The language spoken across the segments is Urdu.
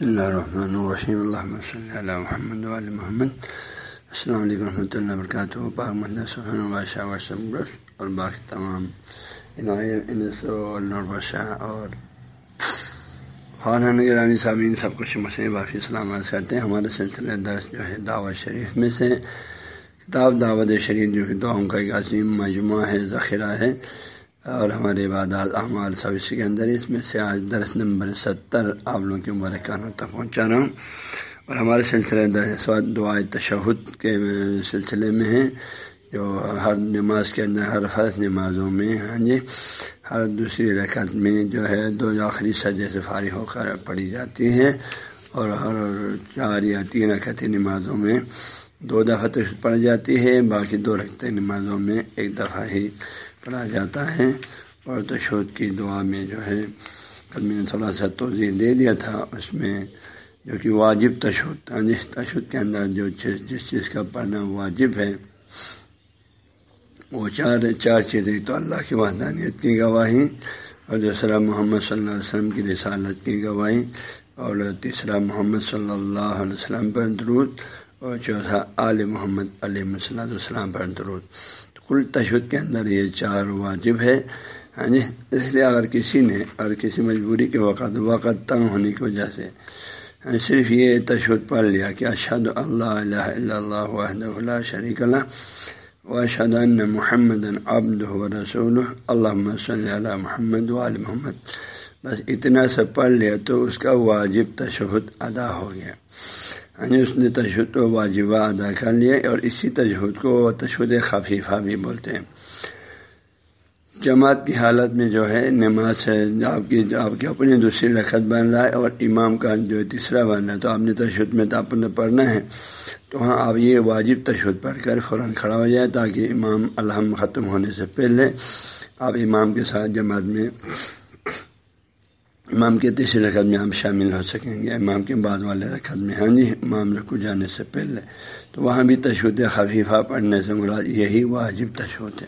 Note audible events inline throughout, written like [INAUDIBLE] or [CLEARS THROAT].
بسم اللہ الرحمن الرحیم اللہ صلی اللہ محمد علیہ محمد السلام علیکم ورحمۃ اللہ وبرکاتہ پاک محمد بادشاہ وسلم اور باقی تمام بادشاہ اور خانہ گرامی سامعین سب کچھ مسئلہ بافی سلامت کرتے ہیں ہمارے سلسلے درس جو ہے دعوت شریف میں سے کتاب دعوت شریف جو کہ دعاؤں کا ایک عظیم مجموعہ ہے ذخیرہ ہے اور ہمارے عبادات، اعمال سروس کے اندر اس میں سے آج درس نمبر ستر آپ لوگوں کے مبارکانوں تک پہنچا رہا ہوں۔ اور ہمارے سلسلے درس دعائے تشہد کے سلسلے میں ہیں، جو ہر نماز کے اندر، ہر فرض نمازوں میں ہاں جی ہر دوسری رکعت میں جو ہے دو آخری سجے سے فارغ ہو کر پڑھی جاتی ہے اور ہر چار یا تین رکعتی نمازوں میں دو دفعہ تشہد پڑھی جاتی ہے، باقی دو رکھتے نمازوں میں ایک دفعہ ہی پڑھا جاتا ہے اور تشود کی دعا میں جو ہے کل میں نے تھوڑا سا توضیع دے دیا تھا، اس میں جو کہ واجب تشود جس تشود کے اندر جو جس چیز کا پڑھنا واجب ہے، وہ چار چار چیزیں تو اللہ کی وحدانیت کی گواہی اور دوسرا محمد صلی اللہ علیہ وسلم کی رسالت کی گواہی اور تیسرا محمد صلی اللہ علیہ وسلم پر درود اور چوتھا آل محمد علیہ وسلم السلام پر درود۔ کل تشدد کے اندر یہ چار واجب ہے۔ ہاں جی اس لیے اگر کسی نے اور کسی مجبوری کے وقت وقت تنگ ہونے کی وجہ سے صرف یہ تشدد پڑھ لیا کہ اشد اللہ الہ الا اللہ وحد اللہ شریک اللہ و اشد محمد ابد و رسول اللہ صلی اللہ محمد وال محمد۔ بس اتنا سا پڑھ لیا تو اس کا واجب تشہد ادا ہو گیا۔ یعنی اس نے تشہد و واجبہ ادا کر لیا اور اسی تشہد کو تشہد خفیفہ بھی بولتے ہیں۔ جماعت کی حالت میں جو ہے، نماز ہے، آپ کی آپ کی اپنی دوسری رکعت بن رہا ہے اور امام کا جو تیسرا بن رہا ہے۔ تو آپ نے تشہد میں تو آپ نے پڑھنا ہے۔ تو ہاں آپ یہ واجب تشہد پڑھ کر فوراً کھڑا ہو جائے تاکہ امام الحم ختم ہونے سے پہلے آپ امام کے ساتھ جماعت میں امام کے تیسری رقط میں آپ شامل ہو سکیں گے، امام کے بعد والے رقط میں۔ ہاں جی امام رکو جانے سے پہلے۔ تو وہاں بھی تشہد خفیفہ پڑھنے سے مراد یہی واجب تشہد ہے۔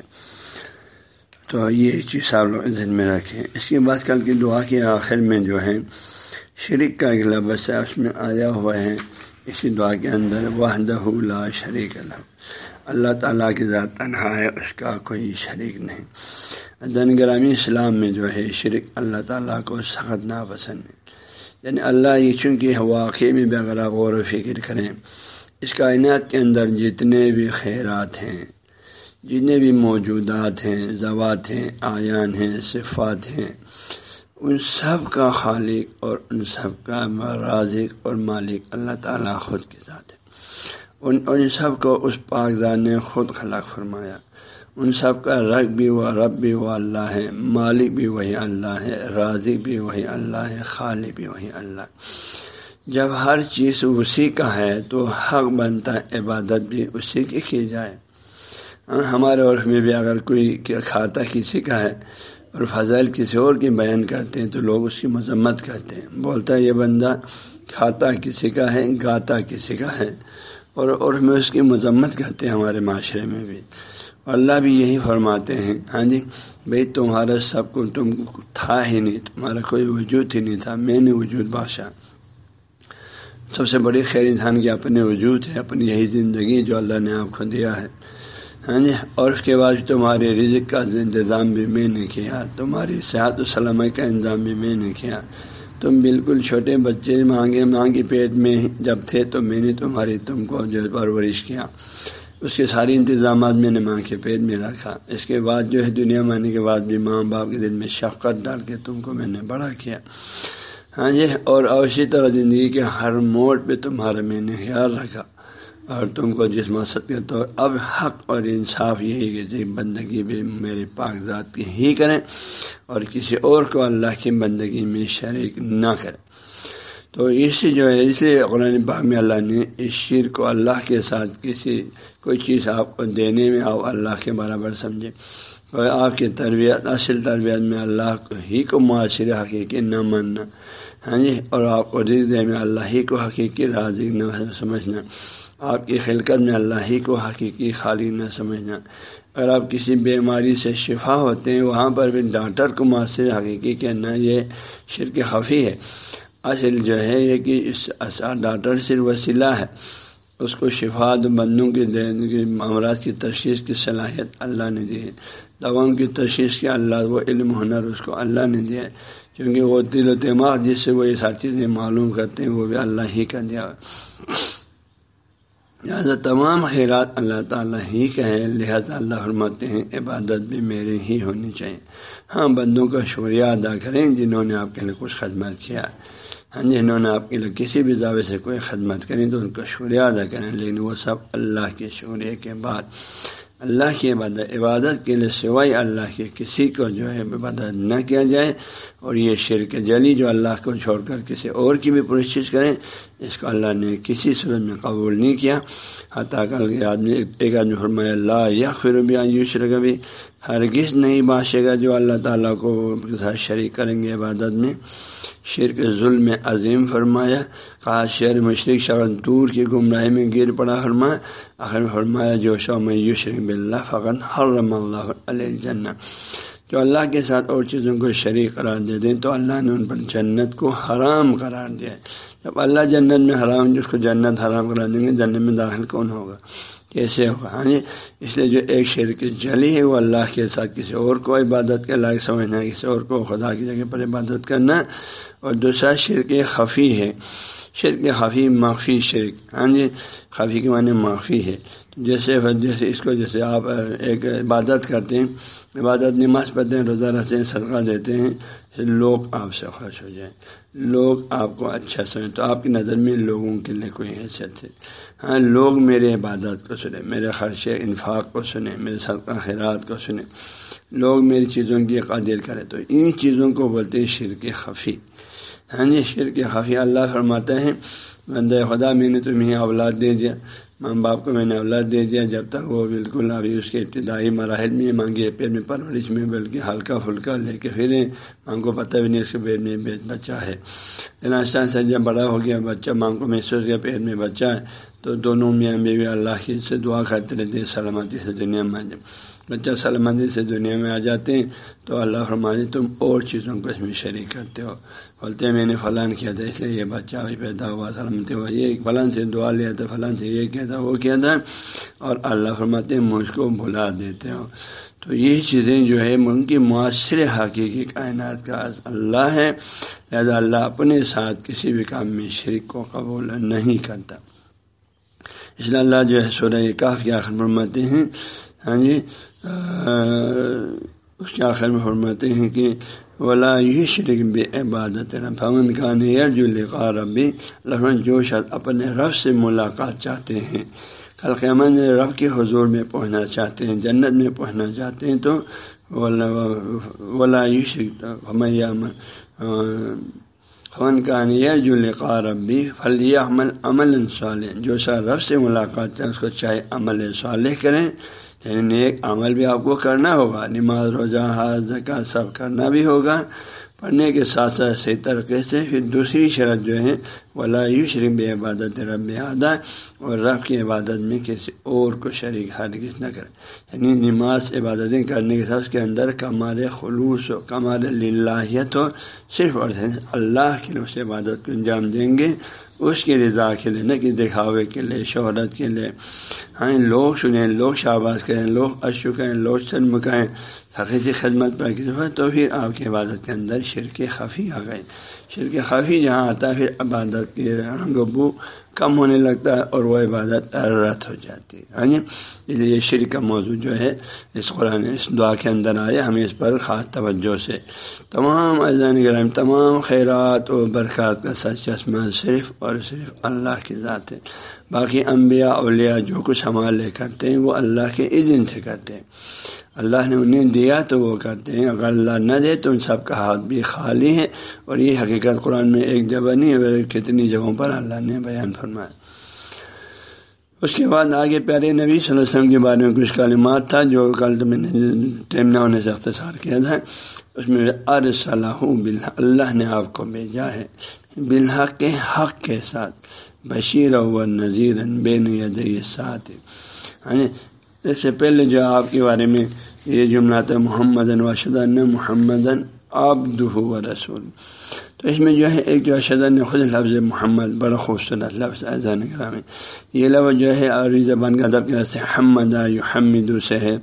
تو یہ چیز آپ لوگ ذہن میں رکھیں۔ اس کے بعد کل کی دعا کے آخر میں جو ہے، شریک کا ایک لفظ ہے، اس میں آیا ہوا ہے اسی دعا کے اندر وحدہ لا شریک اللہ اللہ تعالیٰ کی ذات تنہا ہے، اس کا کوئی شریک نہیں۔ دن گرامی اسلام میں جو ہے، شرک اللہ تعالیٰ کو سخت ناپسند ہے۔ یعنی اللہ یہ چونکہ واقعی میں بھی اگر غور و فکر کریں، اس کائنات کے اندر جتنے بھی خیرات ہیں، جتنے بھی موجودات ہیں زوات ہیں آیان ہیں، صفات ہیں، ان سب کا خالق اور ان سب کا رازق اور مالک اللہ تعالیٰ خود کے ساتھ ہے۔ ان ان سب کو اس پاکزان نے خود خلق فرمایا۔ ان سب کا رگ بھی وہ رب بھی وہ اللہ ہے، مالک بھی وہی اللہ ہے راضی بھی وہی اللہ ہے، خالق بھی وہی اللہ جب ہر چیز اسی کا ہے تو حق بنتا ہے، عبادت بھی اسی کی کی جائے۔ ہاں، ہمارے عرف میں بھی اگر کوئی کھاتا کسی کا ہے اور فضائل کسی اور کی بیان کرتے ہیں تو لوگ اس کی مذمت کرتے ہیں۔ بولتا ہے، یہ بندہ کھاتا کسی کا ہے، گاتا کسی کا ہے اور عرف میں اس کی مذمت کرتے ہیں ہمارے معاشرے میں بھی۔ اللہ بھی یہی فرماتے ہیں۔ ہاں جی بھائی تمہارا سب کو تم تھا ہی نہیں، تمہارا کوئی وجود ہی نہیں تھا، میں نے وجود بادشاہ۔ سب سے بڑی خیر انسان کی اپنے وجود ہے، اپنی یہی زندگی جو اللہ نے آپ کو دیا ہے۔ ہاں جی اور اس کے بعد تمہارے رزق کا انتظام بھی میں نے کیا، تمہاری صحت و سلامت کا انتظام بھی میں نے کیا۔ تم بالکل چھوٹے بچے، مانگے مانگے پیٹ میں جب تھے تو میں نے تمہاری تم کو جو پرورش کیا۔ اس کے سارے انتظامات میں نے ماں کے پیٹ میں رکھا۔ اس کے بعد جو ہے دنیا میں آنے کے بعد بھی ماں باپ کے دل میں شفقت ڈال کے تم کو میں نے بڑا کیا۔ ہاں جی اور اسی طرح زندگی کے ہر موڑ پہ تمہارا میں نے خیال رکھا۔ اور تم کو جس مقصد کے تو اب حق اور انصاف یہی کہ جی بندگی بھی میرے پاک ذات کی ہی کریں اور کسی اور کو اللہ کی بندگی میں شریک نہ کریں۔ تو اس جو ہے، اس لیے قرآن پاک میں اللہ نے اس شیر کو اللہ کے ساتھ کسی، کوئی چیز آپ کو دینے میں آپ اللہ کے برابر سمجھے۔ اور آپ کی تربیت، اصل تربیت میں اللہ ہی کو معاشر حقیقی نہ ماننا۔ ہاں جی؟ اور آپ کو رزق میں اللہ ہی کو حقیقی راضی نہ سمجھنا۔ آپ کی خلقت میں اللہ ہی کو حقیقی خالی نہ سمجھنا۔ اگر آپ کسی بیماری سے شفا ہوتے ہیں، وہاں پر بھی ڈاکٹر کو معاشر حقیقی کہنا یہ شرک خفی ہے۔ اصل جو ہے یہ کہ اس ڈاکٹر صرف وسیلہ ہے۔ اس کو شفات بندوں کے معاملات کی تشخیص کی صلاحیت اللہ نے دی ہے۔ دواؤں کی تشخیص کے اللہ وہ علم، ہنر اس کو اللہ نے دیا ہے۔ کیونکہ وہ دل و دماغ جس سے وہ یہ ساری چیزیں معلوم کرتے ہیں، وہ بھی اللہ ہی کا دیا۔ لہٰذا تمام خیرات اللہ تعالیٰ ہی کا ہے لہٰذا اللہ فرماتے ہیں، عبادت بھی میرے ہی ہونی چاہیے۔ ہاں بندوں کا شکریہ ادا کریں جنہوں نے آپ کے لیے کچھ خدمت کیا۔ ہاں جی، جنہوں نے آپ کے لیے کسی بھی دعوے سے کوئی خدمت کریں تو ان کا شکریہ ادا کریں، لیکن وہ سب اللہ کے شکریہ کے بعد، اللہ کی عبادت عبادت کے لیے سوائے اللہ کے کسی کو جو ہے عبادت نہ کیا جائے اور یہ شرک جلی جو اللہ کو چھوڑ کر کسی اور کی بھی پرشش کریں، اس کو اللہ نے کسی صورت میں قبول نہیں کیا۔ حتیٰ کل کے آدمی، ایک آدمی فرمایا اللہ یا خربیاں یوشر کبھی ہرگز نہیں باشے گا جو اللہ تعالیٰ کو شریک کریں گے عبادت میں۔ شرک ظلم عظیم فرمایا۔ کہا شعر مشرق شخص دور کی گمراہی میں گر پڑا۔ فرمایا، آخر فرمایا، جو شو میں یوشرک بلّہ فقط حرم اللہ علیہ جن جو اللہ کے ساتھ اور چیزوں کو شریک قرار دے دیں، تو اللہ نے ان پر جنت کو حرام قرار دیا۔ جب اللہ جنت میں حرام جس کو جنت حرام کرا دیں گے، جنت میں داخل کون ہوگا؟ کیسے ہوگا ہاں جی یعنی اس لیے جو ایک شیر کی جلی ہے وہ اللہ کے ساتھ کسی اور کو عبادت کے لائق سمجھنا ہے، کسی اور کو خدا کی جگہ پر عبادت کرنا اور دوسرا شرک خفی ہے۔ شرک خفی معافی شرک ہاں جی خفی کے معنی معافی ہے۔ جیسے جیسے اس کو جیسے آپ ایک عبادت کرتے ہیں، عبادت نماز پڑھتے ہیں، روزہ رہتے ہیں، صدقہ دیتے ہیں لوگ آپ سے خوش ہو جائیں۔ لوگ آپ کو اچھا سمجھیں تو آپ کی نظر میں لوگوں کے لیے کوئی حیثیت ہے۔ ہاں لوگ میرے عبادت کو سنیں، میرے خرچ انفاق کو سنیں، میرے صدقہ، خیرات کو سنیں۔ لوگ میری چیزوں کی قادر کریں۔ تو ان چیزوں کو بولتے ہیں شرک خفی۔ ہاں جی شرک خفی۔ اللہ فرماتے ہیں بندہ خدا، میں نے تمہیں اولاد دے دیا۔ ماں باپ کو میں نے اولاد دے دیا۔ جب تک وہ بالکل ابھی اس کے ابتدائی مراحل میں مانگے پیٹ میں پرورش میں، بلکہ ہلکا پھلکا لے کے پھریں ماں کو پتہ بھی نہیں اس کے پیٹ میں بچہ ہے لیکن آہستہ سے جب بڑا ہو گیا، بچہ ماں کو محسوس کیا پیٹ میں بچہ ہے۔ تو دونوں میاں بیوی اللہ کی سے دعا کرتے رہتے سلامتی سے دنیا میں جب بچہ سلامتی سے دنیا میں آ جاتے ہیں تو اللہ فرماتے تم اور چیزوں کو اس میں شریک کرتے ہو. بولتے ہیں یعنی میں نے فلان کیا تھا، اس لیے یہ بچہ بھی پیدا ہوا، سلامتی ہوا، یہ فلان سے دعا لیا تھا، فلان سے یہ کیا تھا، وہ کیا تھا؟ اور اللہ فرماتے ہیں مجھ کو بھلا دیتے ہو. تو یہ چیزیں جو ہے، ان کی معاشر حقیقی کائنات کا اللہ ہے، لہذا اللہ اپنے ساتھ کسی بھی کام میں شریک کو قبول نہیں کرتا۔ اس لیے اللہ جو ہے سورہ کاف کے آخر فرماتے ہیں ہاں جی اس کے آخر میں فرماتے ہیں کہ ولا یہ شرک بے عبادت فمن کا جو لقا ربی لفظ جو شاید اپنے رب سے ملاقات چاہتے ہیں، کل قیامت میں رب کے حضور میں پہنچنا چاہتے ہیں، جنت میں پہنچنا چاہتے ہیں، تو ولا یہ شرک فن کا جو لقا ربی فلیہ عمل عمل صالح جو سا رب سے ملاقات ہے اس کو چاہے عمل صالح کریں یعنی نیک عمل بھی آپ کو کرنا ہوگا، نماز، روزہ حاض زکا سب کرنا بھی ہوگا، پڑھنے کے ساتھ ساتھ صحیح طریقے سے، پھر دوسری شرط جو ہے ولا یو شریف عبادت رب ادا اور رب کی عبادت میں کسی اور کو شریک ہرگز نہ کرے۔ یعنی نماز عبادتیں کرنے کے ساتھ اس کے اندر کمال خلوص ہو کمال للہیت ہو صرف اور اللہ کے لیے اس عبادت کو انجام دیں گے۔ اس کی رضا کے لیے نہ کہ دکھاوے کے لیے، شہرت کے لیے۔ ہاں لوگ سنیں، لوگ شاباز کریں، لوگ اشو کریں، لوگ چرمکائیں حقیقی خدمت پر کسی تو پھر آپ کی عبادت کے اندر شرک خفی آ گئے۔ شرک خفی جہاں آتا ہے، پھر عبادت کے رنگ بو کم ہونے لگتا ہے اور وہ عبادت رت ہو جاتی ہے۔ ہاں جی؟ اس لیے شرک کا موضوع جو ہے، اس قرآن، اس دعا کے اندر آئے ہمیں اس پر خاص توجہ سے تمام اذان گرام تمام خیرات و برکات کا سچ چشمہ صرف اور صرف اللہ کی ذات ہے۔ باقی انبیاء، اولیاء جو کچھ ہمارے کرتے ہیں، وہ اللہ کے اذن سے کرتے ہیں۔ اللہ نے انہیں دیا تو وہ کرتے ہیں، اگر اللہ نہ دے تو ان سب کا ہاتھ بھی خالی ہے۔ اور یہ حقیقت قرآن میں ایک جگہ نہیں ہے کتنی جگہوں پر اللہ نے بیان فرمایا۔ اس کے بعد آگے پیارے نبی صلی اللہ علیہ وسلم کے بارے میں کچھ کلمات تھا، جو کل میں نے ٹائم نہ ہونے سے اختصار کیا تھا۔ اس میں ارصلاح اللہ نے آپ کو بھیجا ہے۔ بالحق کے حق کے ساتھ بشیر و نذیر بے ید ساتھ ہاں یعنی اس سے پہلے جو آپ کے بارے میں یہ جملہ تھا محمد واشد محمد آبد و رسول۔ تو اس میں جو ہے، ایک جو اشد نے خود لفظ محمد، بڑا خوبصورت لفظ اذان گرامی یہ لفظ جو ہے عربی زبان کا ادب کے سے حمد حمد سے ہے۔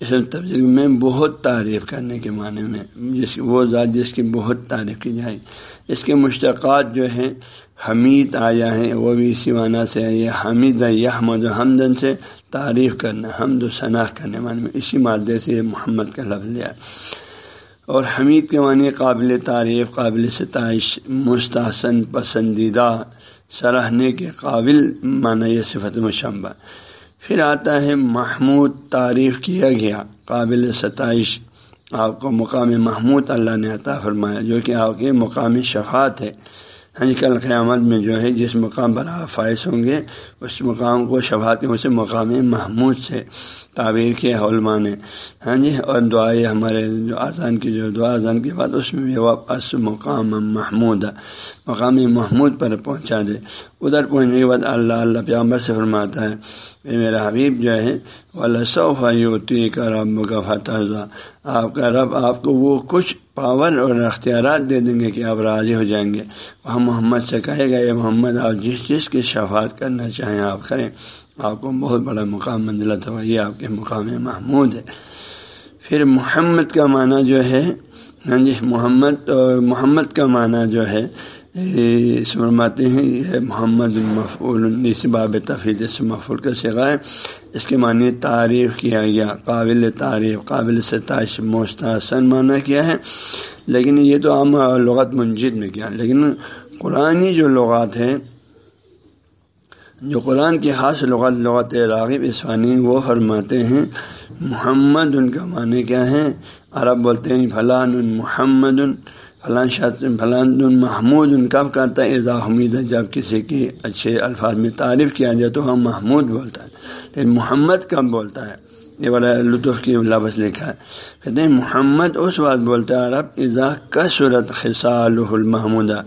اس تفصیل میں بہت تعریف کرنے کے معنی میں، جس وہ ذات جس کی بہت تعریف کی جائے۔ اس کے مشتقات جو ہیں، حمید آیا ہیں وہ بھی اسی معنی سے ہے، یہ حمید یحمد و حمدن سے تعریف کرنا، حمد و ثناح کرنے معنی میں اسی مادے سے یہ محمد کا لفظ لیا۔ اور حمید کے معنی قابل تعریف، قابل ستائش، مستحسن، پسندیدہ، سراہنے کے قابل معنی یہ صفت مشمبہ۔ پھر آتا ہے محمود، تعریف کیا گیا، قابل ستائش آپ کو مقام محمود اللہ نے عطا فرمایا، جو کہ آپ کے مقامی شفاعت ہے۔ یعنی ہاں جی کل قیامت میں جو ہے جس مقام پر آپ فائز ہوں گے، اس مقام کو شفات کے اسے مقام محمود سے تعبیر کیا علماء نے۔ ہاں جی اور دعائیں ہمارے جو اذان کی جو دعا اذان کے بعد اس میں بھی واپس مقام محمود مقام محمود پر پہنچا دے۔ ادھر پہنچنے کے بعد اللہ اللہ پیامبر سے فرماتا ہے، اے میرا حبیب جو ہے وہ لسوتی کا رب کا فتح آپ کا رب آپ کو وہ کچھ پاور اور اختیارات دے دیں گے کہ آپ راضی ہو جائیں گے۔ وہاں محمد سے کہے گا یہ محمد، آپ جس چیز کی شفاعت کرنا چاہیں آپ کریں۔ آپ کو بہت بڑا مقام منزلت ہوا یہ آپ کے مقام محمود ہے۔ پھر محمد کا معنی جو ہے ہاں جی محمد محمد کا معنی جو ہے فرماتے ہیں، یہ محمد المفول اس باب تفیل سے مفول کا سگائے اس کے معنی تعریف کیا گیا، قابل تعریف، قابل ستائش، مستحسن معنی کیا ہے۔ لیکن یہ تو عام لغت منجد میں کیا۔ لیکن قرآن جو لغات ہیں، جو قرآن کی خاص لغت لغت راغب اسفانی وہ فرماتے ہیں۔ محمد ان کا معنی کیا ہے؟ عرب بولتے ہیں، فلان محمد فلاں شاط فلاں محمود، ان کب کرتا ہے اضا حمید جب کسی کی اچھے الفاظ میں تعریف کیا جائے تو ہم محمود بولتا ہے لیکن محمد کب بولتا ہے؟ یہ بڑا لطف کی لفظ لکھا ہے۔ کہتے ہیں، محمد اس بات بولتا ہے عرب اضا کا صورت خسال المحمودہ۔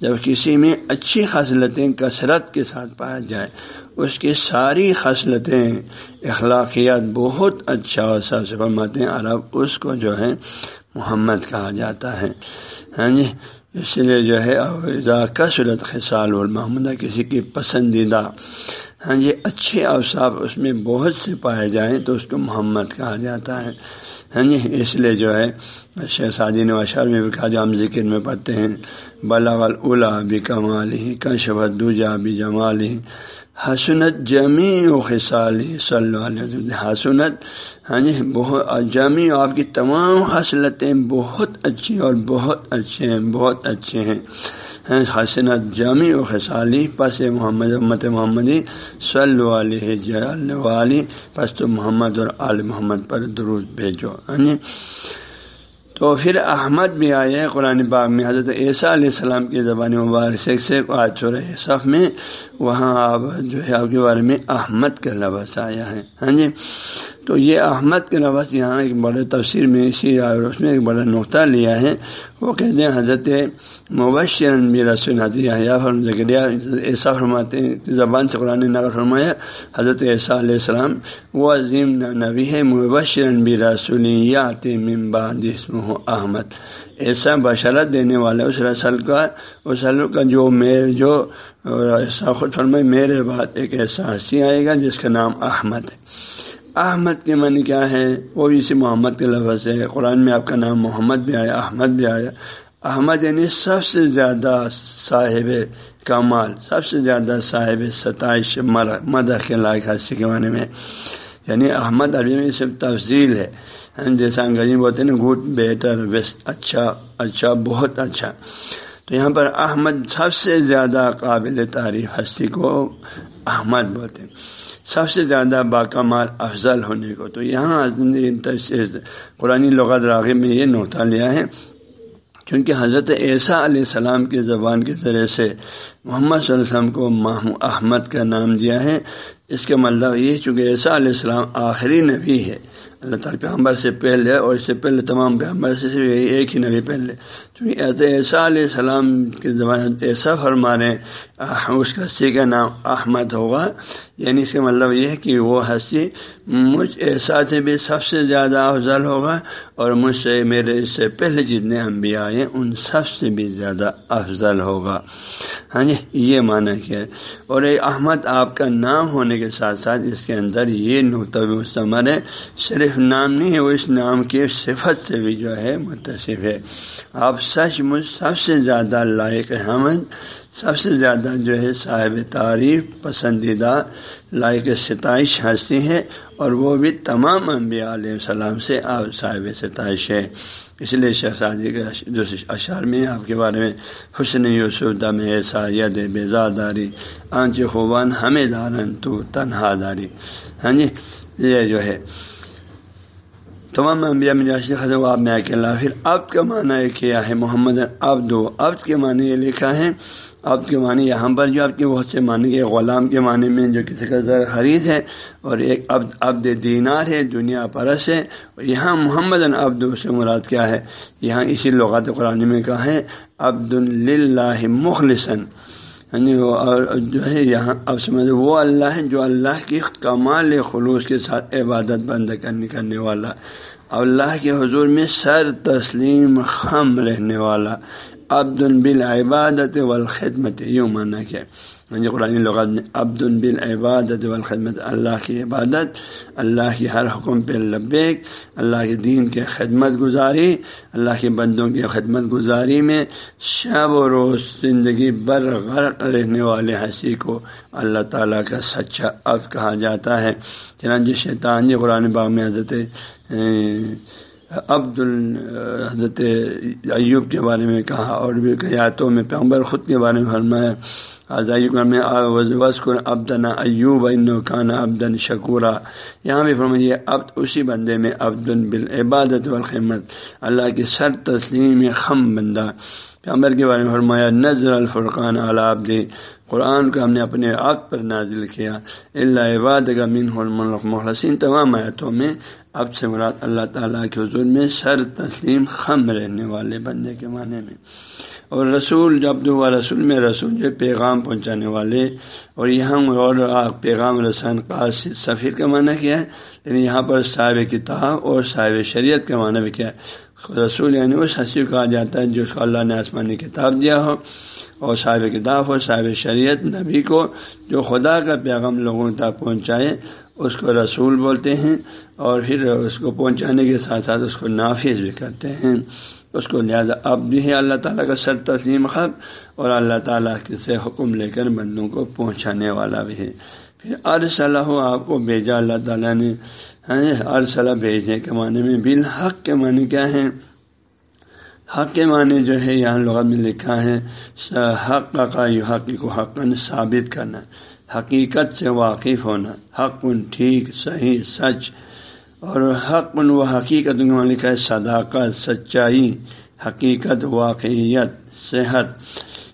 جب کسی میں اچھی خصلتیں کثرت کے ساتھ پایا جائے اس کی ساری خصلتیں، اخلاقیات بہت اچھا اور سب سے فرماتے ہیں۔ عرب اس کو جو ہے، محمد کہا جاتا ہے۔ ہاں جی؟ اس لیے جو ہے کا صورت خسال المحمدہ کسی کی پسندیدہ ہاں جی اچھے اوصاف اس میں بہت سے پائے جائیں تو اس کو محمد کہا جاتا ہے۔ ہاں جی اس لیے جو ہے شہزادی نے اشار میں بھی کہا جو ہم ذکر میں پڑھتے ہیں، بلاغ الا بھی کمال ہی کشبت دوجا بھی جمال ہی حسنت جمی و خصالی صلی اللہ علیہ حسنت ہاں جی بہت، جمی آپ کی تمام حسلتیں بہت اچھی اور بہت اچھے ہیں، بہت اچھے ہیں۔ حسنت جمی و خصالی۔ پس محمد، امت محمدی صلی علیہ علیہ پس تو محمد اور عال محمد پر درود بھیجو۔ ہاں جی تو پھر احمد بھی آئے ہیں، قرآن باغ میں حضرت عیسیٰ علیہ السلام کی زبان مبارک سے آج ہو صف میں وہاں آپ جو ہے، آپ کے بارے میں احمد کا لفظ آیا ہے۔ ہاں جی تو یہ احمد کے لفظ یہاں ایک بڑے تفسیر میں اسی اس میں ایک بڑا نقطہ لیا ہے۔ وہ کہتے ہیں، حضرت مبشر بھی رسول ذکریہ ایسا فرماتے ہیں زبان سے قرآن نقل فرمایا، حضرت عیسیٰ علیہ السلام، وہ عظیم نبی ہے مبشر بھی رسولیات ممباد احمد۔ ایسا بشرت دینے والا اس رسل کا، اس کا جو میرے، جو ایسا خود فرمائے، میرے بعد ایک ایسا ہنسی آئے گا جس کا نام احمد ہے۔ احمد کے معنی کیا ہے؟ وہ اسی محمد کے لفظ ہے۔ قرآن میں آپ کا نام محمد بھی آیا، احمد بھی آیا۔ احمد یعنی سب سے زیادہ صاحب کمال، سب سے زیادہ صاحب ستائش مدح کے لائق حادثے کے معنی میں۔ یعنی احمد عربی میں صرف تفضیل ہے۔ جیسا انگریزی بولتے ہیں نا، گڈ، بیٹر، بیسٹ اچھا اچھا بہت اچھا۔ تو یہاں پر احمد سب سے زیادہ قابل تعریف ہستی کو احمد بولتے ہیں۔ سب سے زیادہ باکمال افضل ہونے کو۔ تو یہاں قرآن لغت راغب میں یہ نوتا لیا ہے۔ کیونکہ حضرت عیسیٰ علیہ السلام کی زبان کے ذریعے سے محمد صلی اللہ علیہ وسلم کو احمد کا نام دیا ہے۔ اس کا مطلب یہ چونکہ ایسا علیہ السلام آخری نبی ہے۔ اللہ تعالیٰ پیغمبر سے پہلے اور اس سے پہلے تمام پیغمبر سے صرف یہی ایک ہی نبی پہلے۔ چونکہ ایسا علیہ السلام کے زبان ایسا فرما رہے اس کا ہستی کا نام احمد ہوگا۔ یعنی اس کا مطلب یہ ہے کہ وہ ہستی مجھ ایسا سے بھی سب سے زیادہ افضل ہوگا اور مجھ سے میرے اس سے پہلے جتنے انبیاء ہیں، ان سب سے بھی زیادہ افضل ہوگا۔ ہاں جی یہ معنی کیا ہے۔ اور یہ احمد آپ کا نام ہونے کے ساتھ ساتھ اس کے اندر یہ بھی مستمر ہے، صرف نام نہیں ہے وہ اس نام کی صفت سے بھی جو ہے متصف ہے۔ آپ سچ مجھ سب سے زیادہ لائق حمد سب سے زیادہ جو ہے صاحب تعریف پسندیدہ لائق ستائش ہستی ہے اور وہ بھی تمام انبیاء علیہ السلام سے آپ صاحب ستائش ہے اس لیے شہزادی کا جو اشعار میں آپ کے بارے میں حسن یوسف، دم ایسا ید بیزاداری آنچ خوبان، ہمیں دارن تو تنہا داری۔ ہاں جی یہ جو ہے۔ تمام انبیاء میں خزم آپ میں اکیلا پھر اب کا معنی کیا ہے؟ محمد ابد و ابد کے معنی یہ لکھا ہے اب کے معنی یہاں پر جو آپ کے بہت سے معنی کے غلام کے معنی میں جو کسی کا ذر خرید ہے اور ایک ابد ابد دینار ہے، دنیا پرس ہے، اور یہاں محمد ابد سے مراد کیا ہے؟ یہاں اسی لغات قرآن میں کہا ہے، عبد اللہ مخلصن یعنی اور جو ہے یہاں اب سمجھ وہ اللہ ہے جو اللہ کی کمال خلوص کے ساتھ عبادت بند کرنے کرنے والا، اللہ کے حضور میں سر تسلیم خم رہنے والا۔ عبد بال عبادت والخدمت یوں مانا کیا یعنی قرآن لغت میں عبد بال عبادت والخدمت اللہ کی عبادت، اللہ کی ہر حکم پہ لبیک، اللہ کے دین کے خدمت گزاری، اللہ کے بندوں کی خدمت گزاری میں شب و روز زندگی بر غرق رہنے والے ہنسی کو اللہ تعالیٰ کا سچا اب کہا جاتا ہے۔ چنانچہ شیطان جی قرآن باغ میں حضرت عبد حضرت ایوب کے بارے میں کہا اور بھی قیاتوں میں پیغمبر خود کے بارے میں فرمایا میں وزقر ایوب کان ابدن شکورا. یہاں بھی فرمائیے اب اسی بندے میں عبدن بالعبادت والخمت اللہ کے سر تسلیم خم بندہ۔ پیغمبر کے بارے میں فرمایا نظر الفرقان علی قرآن کو ہم نے اپنے آپ پر نازل کیا اللہ عباد کا من محسن تمام آیتوں میں اب سے مراد اللہ تعالیٰ کے حضور میں سر تسلیم خم رہنے والے بندے کے معنی میں۔ اور رسول جب دو رسول میں رسول جو پیغام پہنچانے والے، اور یہاں اور پیغام رسان قاصد سفیر کا معنی کیا ہے، لیکن یہاں پر صاحب کتاب اور صاحب شریعت کا معنی بھی کیا ہے۔ رسول یعنی اس حسیب کہا جاتا ہے جو اس کو اللہ نے آسمانی کتاب دیا ہو، اور صاحب کتاب اور صاحب شریعت نبی کو جو خدا کا پیغام لوگوں تک پہنچائے، اس کو رسول بولتے ہیں۔ اور پھر اس کو پہنچانے کے ساتھ ساتھ اس کو نافذ بھی کرتے ہیں۔ اس کو لہٰذا اب بھی ہے اللہ تعالیٰ کا سر تسلیم خب اور اللہ تعالیٰ سے حکم لے کر بندوں کو پہنچانے والا بھی ہے۔ پھر ارصلاح آپ کو بھیجا اللہ تعالیٰ نے ہاں، ارصلاح بھیجنے کے معنی میں بالحق کے معنی کیا ہے حق کے معنی جو ہے یہاں لغت میں لکھا ہے حق کا حق کو حق ثابت کرنا، حقیقت سے واقف ہونا، حق ٹھیک، صحیح، سچ اور حق و حقیقت لکھا ہے صداقت، سچائی، حقیقت، واقعیت، صحت۔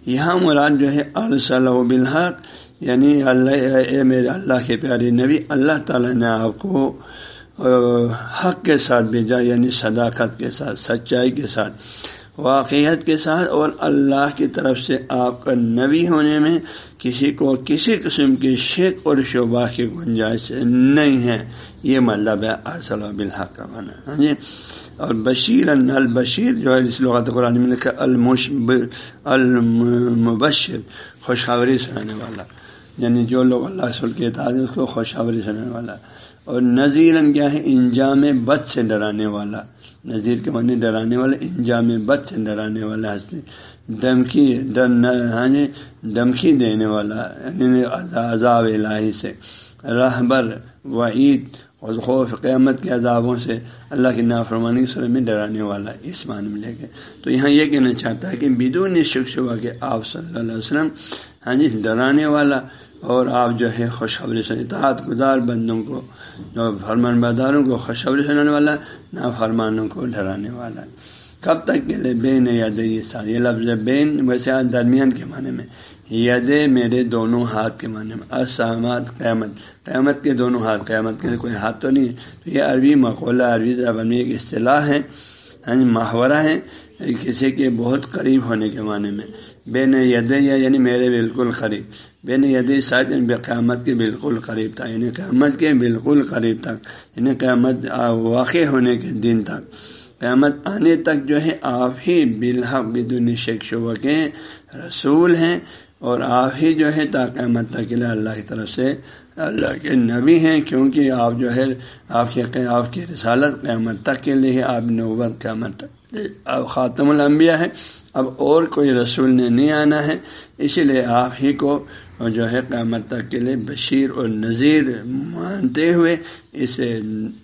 یہاں مراد جو ہے ارسل و بالحق یعنی اللہ، اے میرے اللہ کے پیارے نبی، اللہ تعالیٰ نے آپ کو حق کے ساتھ بھیجا یعنی صداقت کے ساتھ، سچائی کے ساتھ، واقعیت کے ساتھ، اور اللہ کی طرف سے آپ کا نبی ہونے میں کسی کو کسی قسم کی شک اور شعبہ کی گنجائش نہیں ہے۔ یہ مطلب ہے ارسل بالحق کا معنی ہاں جی اور بشیر البشیر جو ہے، اس لغات قرآن میں لکھا المبشر، خوشخبری سنانے والا۔ یعنی جو لوگ اللہ رسول کے اطاعت اس کو خوشخبری سنانے والا۔ اور نذیر کیا ہے؟ انجام بد سے ڈرانے والا۔ نذیر کے معنی ڈرانے والا، انجام بد سے ڈرانے والا ہنسی دمکی ہاں جی یعنی دمکی دینے والا یعنی عذاب الہی سے۔ رہبر، وعید اور خوف قیامت کے عذابوں سے اللہ کی نافرمانی کی صورت میں ڈرانے والا اس معنی میں لے کے تو یہاں یہ کہنا چاہتا ہے کہ بدون شک شبہ کہ آپ صلی اللہ علیہ وسلم ہاں جی ڈرانے والا اور آپ جو ہے خوشخبری سے اطاعت گزار بندوں کو، جو فرمان برداروں کو خوشخبری سنانے والا، نافرمانوں کو ڈرانے والا۔ کب تک کے لیے بین ید ساتھ یہ لفظ بین، ویسے درمیان کے معنی میں۔ ید میرے دونوں ہاتھ کے معنی میں اسامات قیامت قیامت کے دونوں ہاتھ، قیامت کے لیے کوئی ہاتھ تو نہیں تو یہ عربی مقولہ، عربی زبان میں ایک اصطلاح ہے یعنی محاورہ ہے یعنی کسی کے بہت قریب ہونے کے معنی میں۔ بین ید یا یعنی میرے بالکل قریب۔ بین ید ساتھ یعنی قیامت کے بالکل قریب تھا یعنی قیامت کے بالکل قریب تک یعنی قیامت واقع ہونے کے دن تک۔ قیامت آنے تک جو ہے، آپ ہی بالحق بدون شیخ شبہ کے رسول ہیں۔ اور آپ ہی جو ہے تا قیامت تک اللہ کی طرف سے اللہ کے نبی ہیں، کیونکہ آپ جو ہے، آپ کے آپ کی رسالت قیامت تک کے لیے، آپ نوبت قیامت تک آپ خاتم الانبیاء ہیں۔ اب اور کوئی رسول نے نہیں آنا ہے، اسی لیے آپ ہی کو جو ہے قیامت تک کے لیے بشیر اور نذیر مانتے ہوئے اس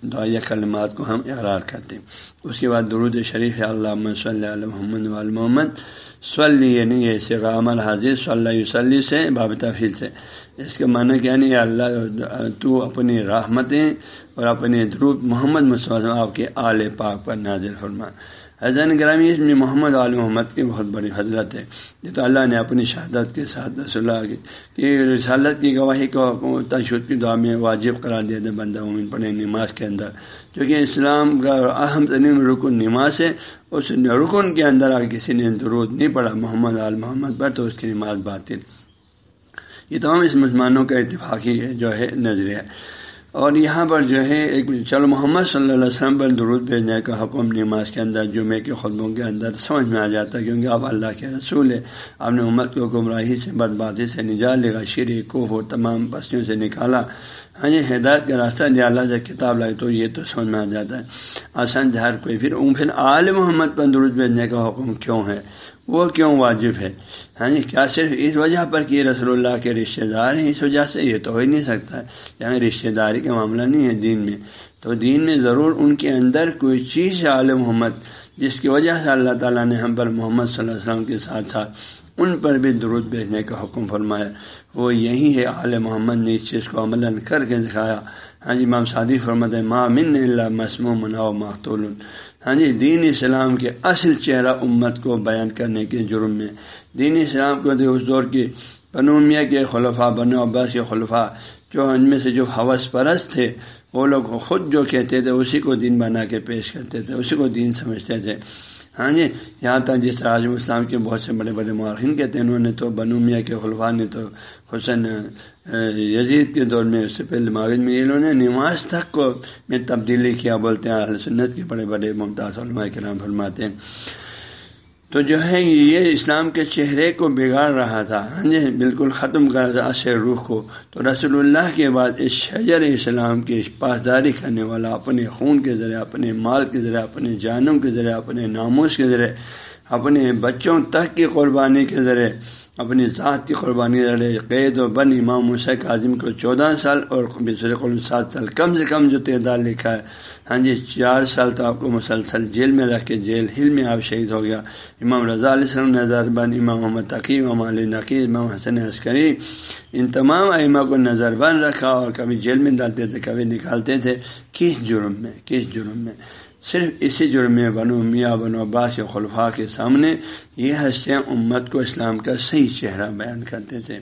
دعائیہ کلمات کو ہم اقرار کرتے ہیں۔ اس کے بعد درود شریف اللہ صلی اللہ محمد وال محمد۔ صلی یعنی ایسے غامل حاضر صلی اللہ وسلی سے باب تفیل سے۔ اس کے معنی کیا نہیں اللہ، تو اپنی رحمتیں اور اپنے درود محمد مسلم آپ کے آل پاک پر نازل فرما۔ حضرت گرامی اس میں محمد عال محمد کی بہت بڑی حضرت ہے۔ یہ تو اللہ نے اپنی شہادت کے ساتھ رسول کی کہ رسالت کی گواہی کو تشدد کی دعا میں واجب قرار دیا تھا بندہ مومن پڑھے نماز کے اندر۔ جو کہ اسلام کا اہم ترین رکن نماز ہے، اس رکن کے اندر اگر کسی نے درود نہیں پڑھا، محمد عال محمد پر تو اس کی نماز باطل۔ یہ تمام اس مسلمانوں کا اتفاقی ہے، جو ہے نظریہ۔ اور یہاں پر جو ہے ایک چلو محمد صلی اللہ علیہ وسلم پر درود بھیجنے کا حکم نماز کے اندر، جمعے کے خطبوں کے اندر سمجھ میں آ جاتا ہے کیونکہ آپ اللہ کے رسول ہے۔ آپ نے امت کو گمراہی سے بدبادی سے نجات لے گا شیر کو ہو تمام بستیوں سے نکالا۔ ہاں جی ہدایت کا راستہ دیا اللہ سے کتاب لائی تو یہ تو سمجھ میں آ جاتا ہے۔ آسان جہر کوئی، پھر پھر آل محمد پر درود بھیجنے کا حکم کیوں ہے؟ وہ کیوں واجب ہے؟ ہاں جی کیا صرف اس وجہ پر کہ رسول اللہ کے رشتہ دار ہیں؟ اس وجہ سے یہ تو ہو ہی نہیں سکتا۔ یہاں رشتہ داری کا معاملہ نہیں ہے دین میں۔ تو دین میں ضرور ان کے اندر کوئی چیز ہے عالم محمد، جس کی وجہ سے اللہ تعالیٰ نے ہم پر محمد صلی اللہ علیہ وسلم کے ساتھ ساتھ ان پر بھی درود بھیجنے کا حکم فرمایا۔ وہ یہی ہے، عالم محمد نے اس چیز کو عمل کر کے دکھایا۔ ہاں جی امام شادی فرمت ہے من اللہ مسم مناؤ مختول ہاں جی دین اسلام کے اصل چہرہ امت کو بیان کرنے کے جرم میں۔ دین اسلام کو دے اس دور کی بنومیہ کے خلفہ بنو عباس کے خلفہ جو ان میں سے جو حوث پرست تھے، وہ لوگ خود جو کہتے تھے، اسی کو دین بنا کے پیش کرتے تھے، اسی کو دین سمجھتے تھے۔ ہاں جی یہاں تک جس راج اسلام کے بہت سے بڑے بڑے مورخین کہتے ہیں، انہوں نے تو بنو میاں کے خلفا نے تو حسن یزید کے دور میں اس سے پہلے معاوض میں انہوں نے نماز تک کو میں تبدیلی کیا، بولتے ہیں اہل سنت کے بڑے بڑے ممتاز علماء کرام فرماتے ہیں۔ تو جو ہے یہ اسلام کے چہرے کو بگاڑ رہا تھا۔ ہاں جی بالکل ختم کر رہا تھا روح کو۔ تو رسول اللہ کے بعد اس شجر اسلام کی پاسداری کرنے والا، اپنے خون کے ذریعے، اپنے مال کے ذریعے، اپنے جانوں کے ذریعے، اپنے ناموس کے ذریعے، اپنے بچوں تک کی قربانی کے ذریعے اپنی ذات کی قربانی رہے قید و بن امام مشق اعظم کو چودہ سال اور سات سال کم سے کم جو تعداد لکھا ہے۔ ہاں جی چار سال تو آپ کو مسلسل جیل میں رکھ کے جیل ہل میں آپ شہید ہو گیا۔ امام رضا علیہ السلام، نظر بن امام محمد تقی، امام علی نقی، امام حسن عسکری، ان تمام ائمہ کو نظر بند رکھا اور کبھی جیل میں ڈالتے تھے، کبھی نکالتے تھے۔ کس جرم میں؟ کس جرم میں؟ صرف اسی جرم بنو، میاں بنو عباس یا خلفاء کے سامنے یہ ہستیاں امت کو اسلام کا صحیح چہرہ بیان کرتے تھے۔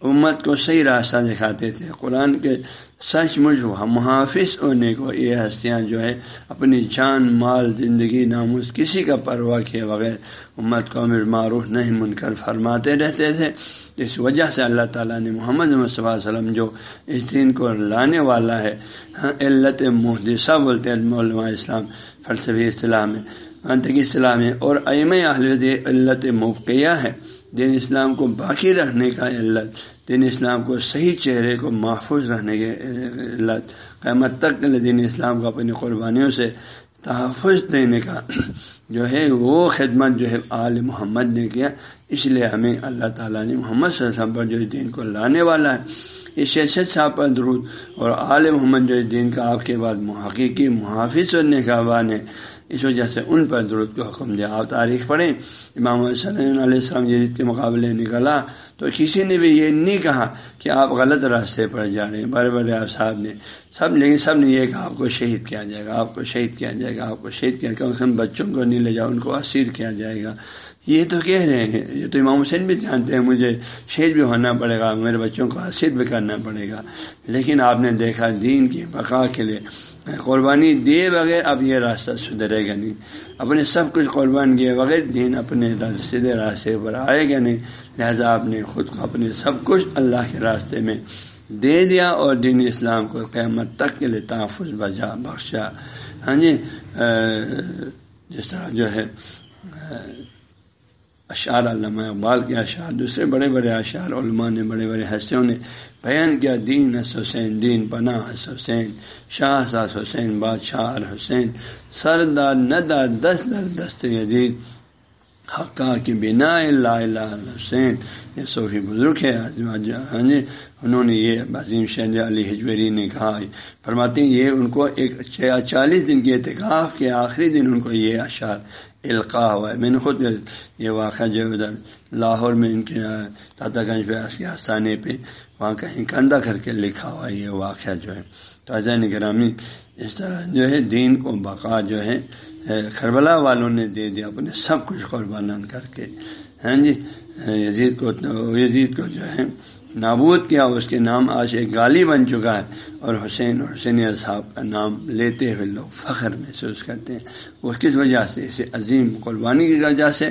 امت کو صحیح راستہ دکھاتے تھے۔ قرآن کے سچ مجھ محافظ ہونے کو یہ ہستیاں جو ہے، اپنی جان، مال، زندگی، ناموس، کسی کا پرواہ کیے بغیر امت کو امر معروف نہیں من کر فرماتے رہتے تھے۔ اس وجہ سے اللہ تعالیٰ نے محمد صلی اللہ علیہ وسلم جو اس دین کو لانے والا ہے ہاں، علت محدثہ بولتے ہیں علماء اسلام فلسفی اسلام میں، منطقی اسلام ہے اور ایم اہل علت موقعہ ہے۔ دین اسلام کو باقی رہنے کا علت، دین اسلام کو صحیح چہرے کو محفوظ رہنے کے علت۔ قیمت تک دین اسلام کو اپنی قربانیوں سے تحفظ دینے کا [CLEARS THROAT] جو ہے وہ خدمت جو ہے آل محمد نے کیا۔ اس لیے ہمیں اللہ تعالیٰ نے محمد صلی اللہ علیہ وسلم پر جو دین کو لانے والا ہے، اس شیشت صاحب اچھا پر درود۔ اور آل محمد جو دین کا آپ کے بعد محققی، محافظ اور نگہبان ہے۔ اس وجہ سے ان پر درود کو حکم دیا۔ آپ تاریخ پڑھیں۔ امام علیہ السلام جدید کے مقابلے نکلا۔ تو کسی نے بھی یہ نہیں کہا کہ آپ غلط راستے پر جا رہے ہیں۔ بڑے بڑے آپ صاحب نے سب لیکن سب نے یہ کہا، آپ کو شہید کیا جائے گا، آپ کو شہید کیا جائے گا، آپ کو شہید کیا کم سے کم بچوں کو نہیں لے جاؤ، ان کو اسیر کیا جائے گا۔ یہ تو کہہ رہے ہیں، یہ تو امام حسین بھی جانتے ہیں، مجھے شہید بھی ہونا پڑے گا، میرے بچوں کو اسیر بھی کرنا پڑے گا۔ لیکن آپ نے دیکھا دین کی بقا کے لیے۔ قربانی دیے بغیر اب یہ راستہ سدھرے گا نہیں۔ اپنے سب کچھ قربان کیے بغیر دین اپنے سیدھے راستے پر آئے گا نہیں۔ لہذا آپ نے خود کو اپنے سب کچھ اللہ کے راستے میں دے دیا اور دین اسلام کو قیامت تک کے لیے تحفظ بجا بخشا۔ ہاں جی جس طرح جو ہے اشعار علامہ اقبال کے اشعار، دوسرے بڑے بڑے اشعار علماء نے، بڑے بڑے حسوں نے بیان کیا، دین حس حسین، دین پناہ اس حسین، شاہ ساس حسین، بادشاہ حسین، سردار ندار دس در دست یزید حقا کی بنا اللہ حسین، یہ صوفی بزرگ ہے ہاں جی؟ انہوں نے یہ عظیم شہد علی حجویری نے کہا فرماتے ہیں یہ ان کو ایک چالیس دن کے اعتکاف کے آخری دن ان کو یہ اشعار القاع ہوا ہے۔ میں نے خود یہ واقعہ جو ادھر لاہور میں ان کے تاتا گنج پہ کے آستانے پہ وہاں کہیں کندہ کر کے لکھا ہوا ہے، یہ واقعہ جو ہے۔ تازہ نگرامی، اس طرح جو ہے دین کو بقا جو ہے کربلا والوں نے دے دیا اپنے سب کچھ قربان کر کے۔ ہاں جی؟ یزید کو یزید کو جو ہے، نابود کیا، اس کے نام آج ایک گالی بن چکا ہے۔ اور حسین اور حسین اصحاب کا نام لیتے ہوئے لوگ فخر محسوس کرتے ہیں۔ وہ کس وجہ سے؟ اسے عظیم قربانی کی وجہ سے۔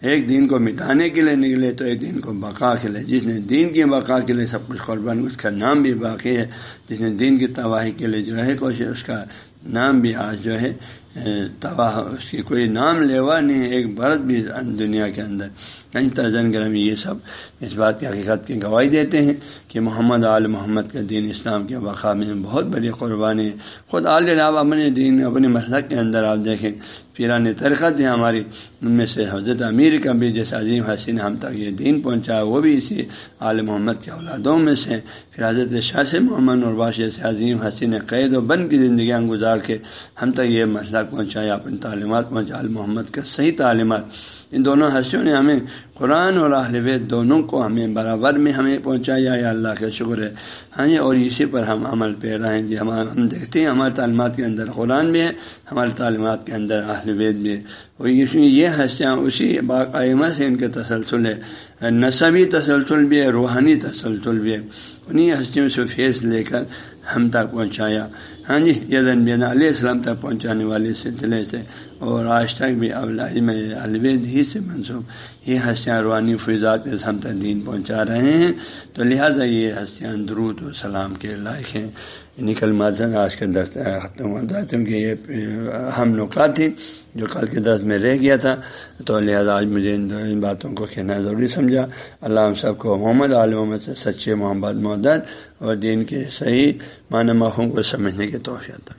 ایک دن کو مٹانے کے لیے نکلے تو ایک دن کو بقا کے لیے۔ جس نے دین کی بقا کے لیے سب کچھ قربان، اس کا نام بھی باقی ہے۔ جس نے دین کی تباہی کے لیے جو ہے کوشش، اس کا نام بھی آج جو ہے تباہ، اس کی کوئی نام لیوا نہیں، ایک برت بھی دنیا کے اندر۔ کہیں ترجن گرم یہ سب اس بات کی حقیقت کی گواہی دیتے ہیں۔ کہ محمد آل محمد کا دین اسلام کے بقا میں بہت بڑی قربانی خود آل آپ اپنے دین اپنے مسلک کے اندر آپ دیکھیں، پیران ترقت ہے ہماری۔ ان میں سے حضرت امیر کا بھی جیسے عظیم حسین ہم تک یہ دین پہنچا وہ بھی اسی عال محمد کے اولادوں میں سے پھر حضرت شاہ سے محمد نرباش جیسے عظیم حسین قید و بند کی زندگیاں گزار کے ہم تک یہ مسئلہ پہنچایا اپنی تعلیمات پہنچا۔ عال محمد کا صحیح تعلیمات۔ ان دونوں ہنسیوں نے ہمیں قرآن اور اہل دونوں کو ہمیں برابر میں ہمیں پہنچایا یا اللہ کا شکر ہے۔ ہاں جی اور اسی پر ہم عمل پہ رہیں گے۔ ہم ہم دیکھتے ہیں ہمارے تعلیمات کے اندر قرآن بھی ہے ہماری تعلیمات کے اندر اہل وید بھی ہے۔ اور اس میں یہ ہنسیاں اسی باقاعمہ سے ان کے تسلسل ہے نصبی تسلسل بھی ہے، روحانی تسلسل بھی ہے۔ انہیں ہستیوں سے فیس لے کر ہم تک پہنچایا۔ ہاں جی یدن بین علیہ السلام تک پہنچانے والے سلسلے سے اور آج تک بھی ابلائی میں الوید ہی سے منسوخ، یہ ہستیاں روحانی فیضات ہم تک دین پہنچا رہے ہیں۔ تو لہٰذا یہ ہستیاں درود و سلام کے لائق ہیں۔ نکل مادن آج کے درس ختم ہوا تھا کیونکہ یہ اہم نکات تھی جو کل کے درس میں رہ گیا تھا۔ تو لہٰذا آج مجھے ان باتوں کو کہنا ضروری سمجھا۔ اللہ ہم سب کو محمد عالم محمد سے سچے محمد محدت اور دین کے صحیح معنی مفہوم کو سمجھنے کے توفیع تھا